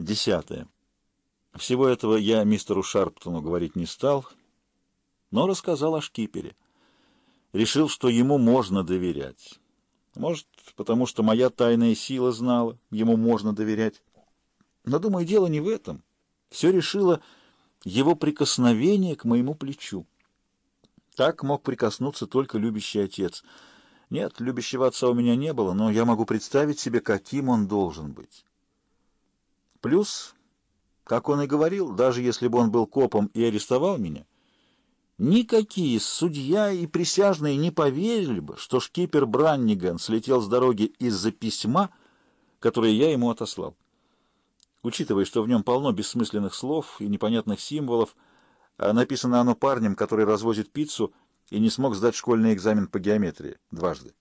Десятое. Всего этого я мистеру Шарптону говорить не стал, но рассказал о шкипере. Решил, что ему можно доверять. Может, потому что моя тайная сила знала, ему можно доверять. Но, думаю, дело не в этом. Все решило его прикосновение к моему плечу. Так мог прикоснуться только любящий отец. Нет, любящего отца у меня не было, но я могу представить себе, каким он должен быть. Плюс, как он и говорил, даже если бы он был копом и арестовал меня, никакие судья и присяжные не поверили бы, что шкипер Бранниган слетел с дороги из-за письма, которое я ему отослал. Учитывая, что в нем полно бессмысленных слов и непонятных символов, а написано оно парнем, который развозит пиццу и не смог сдать школьный экзамен по геометрии дважды.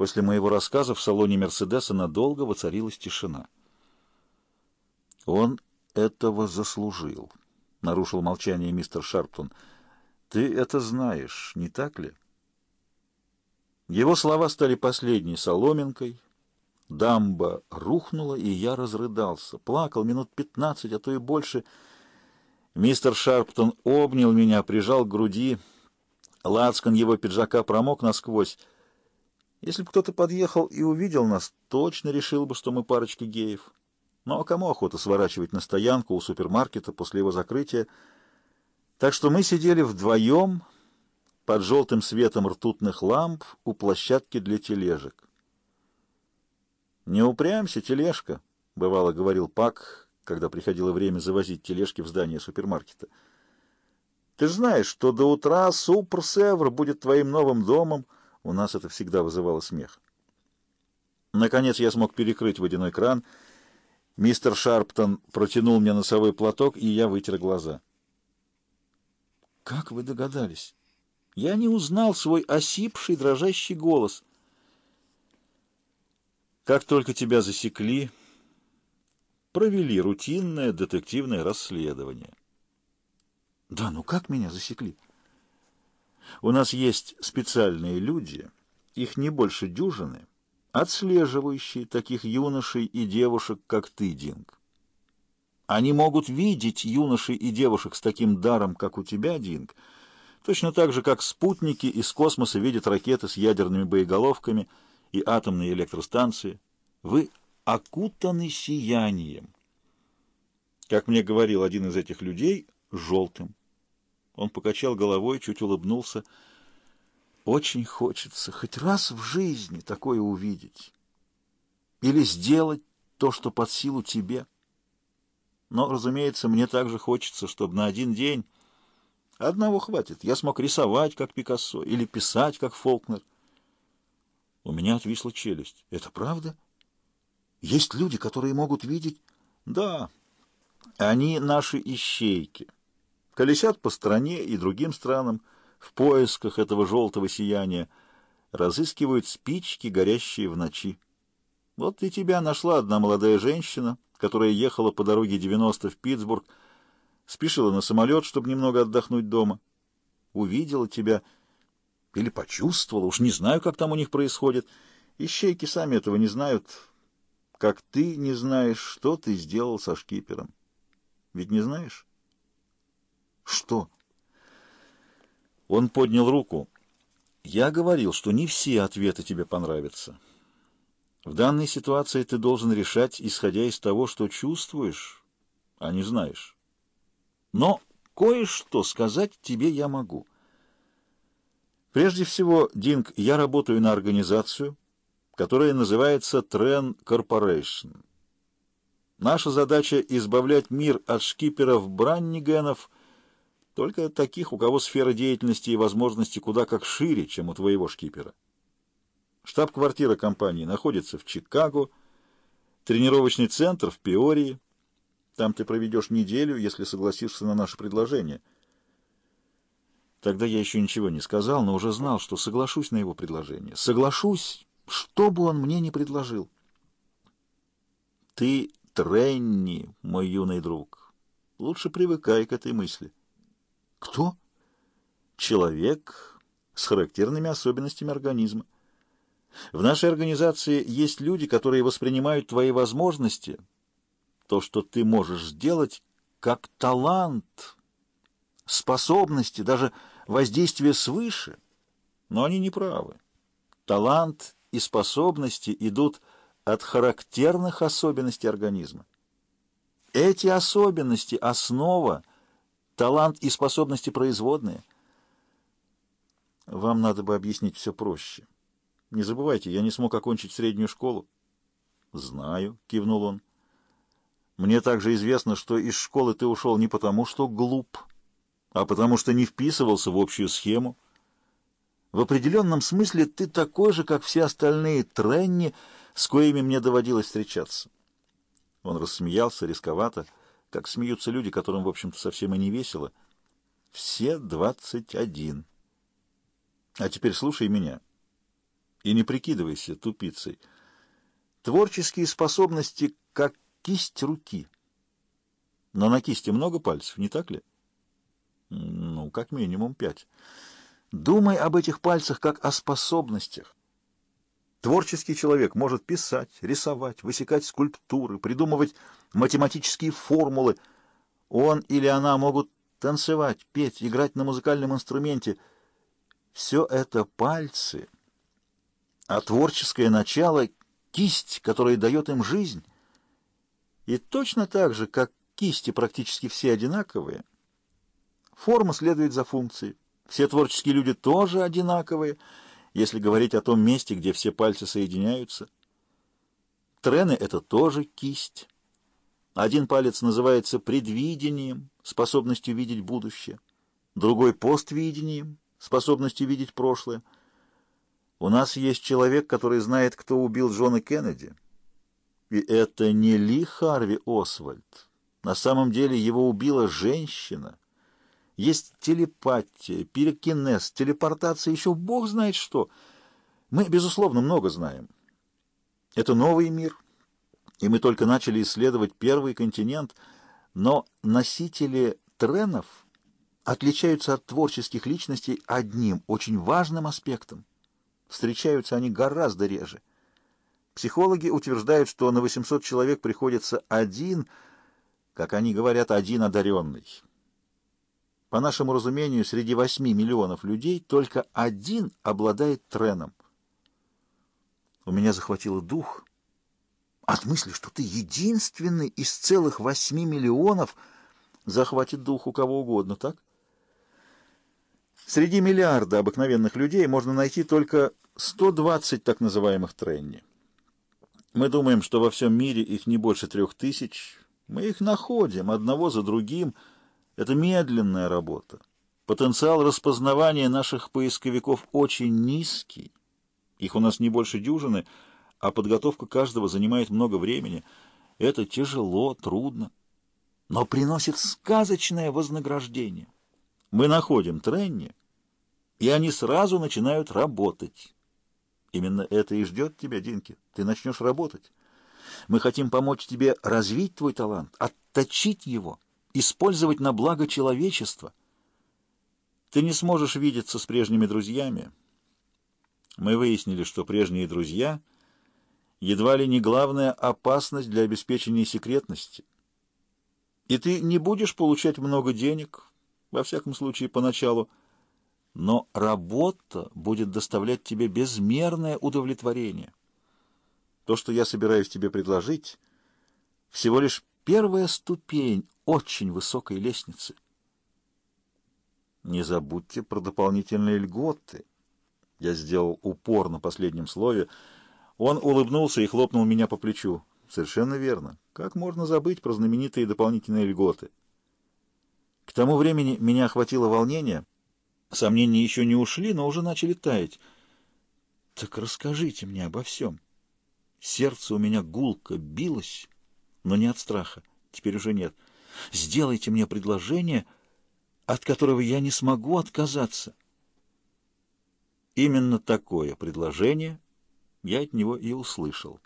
После моего рассказа в салоне «Мерседеса» надолго воцарилась тишина. «Он этого заслужил», — нарушил молчание мистер Шарптон. «Ты это знаешь, не так ли?» Его слова стали последней соломинкой. Дамба рухнула, и я разрыдался. Плакал минут пятнадцать, а то и больше. Мистер Шарптон обнял меня, прижал к груди. Лацкан его пиджака промок насквозь. Если бы кто-то подъехал и увидел нас, точно решил бы, что мы парочка геев. Ну а кому охота сворачивать на стоянку у супермаркета после его закрытия? Так что мы сидели вдвоем под желтым светом ртутных ламп у площадки для тележек. «Не упрямься, тележка», — бывало говорил Пак, когда приходило время завозить тележки в здание супермаркета. «Ты же знаешь, что до утра Суперсевр будет твоим новым домом», — у нас это всегда вызывало смех. Наконец я смог перекрыть водяной кран. Мистер Шарптон протянул мне носовой платок, и я вытер глаза. «Как вы догадались?» Я не узнал свой осипший, дрожащий голос. «Как только тебя засекли, провели рутинное детективное расследование». «Да, ну как меня засекли?» У нас есть специальные люди, их не больше дюжины, отслеживающие таких юношей и девушек, как ты, Динг. Они могут видеть юношей и девушек с таким даром, как у тебя, Динг, точно так же, как спутники из космоса видят ракеты с ядерными боеголовками и атомные электростанции. Вы окутаны сиянием. Как мне говорил один из этих людей, желтым. Он покачал головой, чуть улыбнулся. Очень хочется хоть раз в жизни такое увидеть. Или сделать то, что под силу тебе. Но, разумеется, мне также хочется, чтобы на один день... Одного хватит. Я смог рисовать, как Пикассо, или писать, как Фолкнер. У меня отвисла челюсть. Это правда? Есть люди, которые могут видеть... Да, они наши ищейки колесят по стране и другим странам в поисках этого желтого сияния, разыскивают спички, горящие в ночи. Вот и тебя нашла одна молодая женщина, которая ехала по дороге 90 в Питтсбург, спешила на самолет, чтобы немного отдохнуть дома. Увидела тебя или почувствовала, уж не знаю, как там у них происходит. Ищейки сами этого не знают, как ты не знаешь, что ты сделал со шкипером. Ведь не знаешь? Что? Он поднял руку. Я говорил, что не все ответы тебе понравятся. В данной ситуации ты должен решать, исходя из того, что чувствуешь, а не знаешь. Но кое-что сказать тебе я могу. Прежде всего, Динг, я работаю на организацию, которая называется Trend Corporation. Наша задача — избавлять мир от шкиперов-браннигенов — только таких, у кого сфера деятельности и возможности куда как шире, чем у твоего шкипера. Штаб-квартира компании находится в Чикаго, тренировочный центр в Пиории. Там ты проведешь неделю, если согласишься на наше предложение. Тогда я еще ничего не сказал, но уже знал, что соглашусь на его предложение. Соглашусь, что бы он мне не предложил. Ты Тренни, мой юный друг. Лучше привыкай к этой мысли. Кто? Человек с характерными особенностями организма. В нашей организации есть люди, которые воспринимают твои возможности, то, что ты можешь сделать, как талант, способности, даже воздействие свыше. Но они не правы. Талант и способности идут от характерных особенностей организма. Эти особенности – основа, талант и способности производные. Вам надо бы объяснить все проще. Не забывайте, я не смог окончить среднюю школу. Знаю, кивнул он. Мне также известно, что из школы ты ушел не потому, что глуп, а потому что не вписывался в общую схему. В определенном смысле ты такой же, как все остальные тренни, с коими мне доводилось встречаться. Он рассмеялся рисковато, как смеются люди, которым, в общем-то, совсем и не весело. Все двадцать один. А теперь слушай меня. И не прикидывайся тупицей. Творческие способности как кисть руки. Но на кисти много пальцев, не так ли? Ну, как минимум пять. Думай об этих пальцах как о способностях. Творческий человек может писать, рисовать, высекать скульптуры, придумывать математические формулы. Он или она могут танцевать, петь, играть на музыкальном инструменте. Все это пальцы, а творческое начало — кисть, которая дает им жизнь. И точно так же, как кисти практически все одинаковые, форма следует за функцией. Все творческие люди тоже одинаковые — если говорить о том месте, где все пальцы соединяются. Трены — это тоже кисть. Один палец называется предвидением, способностью видеть будущее, другой — поствидением, способностью видеть прошлое. У нас есть человек, который знает, кто убил Джона Кеннеди. И это не Ли Харви Освальд. На самом деле его убила женщина — есть телепатия, пирокинез, телепортация, еще бог знает что. Мы, безусловно, много знаем. Это новый мир, и мы только начали исследовать первый континент, но носители тренов отличаются от творческих личностей одним очень важным аспектом. Встречаются они гораздо реже. Психологи утверждают, что на 800 человек приходится один, как они говорят, один одаренный. По нашему разумению, среди 8 миллионов людей только один обладает треном. У меня захватило дух от мысли, что ты единственный из целых 8 миллионов захватит дух у кого угодно, так? Среди миллиарда обыкновенных людей можно найти только 120 так называемых тренни. Мы думаем, что во всем мире их не больше трех тысяч. Мы их находим одного за другим – это медленная работа. Потенциал распознавания наших поисковиков очень низкий. Их у нас не больше дюжины, а подготовка каждого занимает много времени. Это тяжело, трудно, но приносит сказочное вознаграждение. Мы находим Тренни, и они сразу начинают работать. Именно это и ждет тебя, Динки. Ты начнешь работать. Мы хотим помочь тебе развить твой талант, отточить его — использовать на благо человечества. Ты не сможешь видеться с прежними друзьями. Мы выяснили, что прежние друзья едва ли не главная опасность для обеспечения секретности. И ты не будешь получать много денег, во всяком случае, поначалу, но работа будет доставлять тебе безмерное удовлетворение. То, что я собираюсь тебе предложить, всего лишь первая ступень очень высокой лестницы. Не забудьте про дополнительные льготы. Я сделал упор на последнем слове. Он улыбнулся и хлопнул меня по плечу. Совершенно верно. Как можно забыть про знаменитые дополнительные льготы? К тому времени меня охватило волнение. Сомнения еще не ушли, но уже начали таять. Так расскажите мне обо всем. Сердце у меня гулко билось, но не от страха. Теперь уже нет. Сделайте мне предложение, от которого я не смогу отказаться. Именно такое предложение я от него и услышал.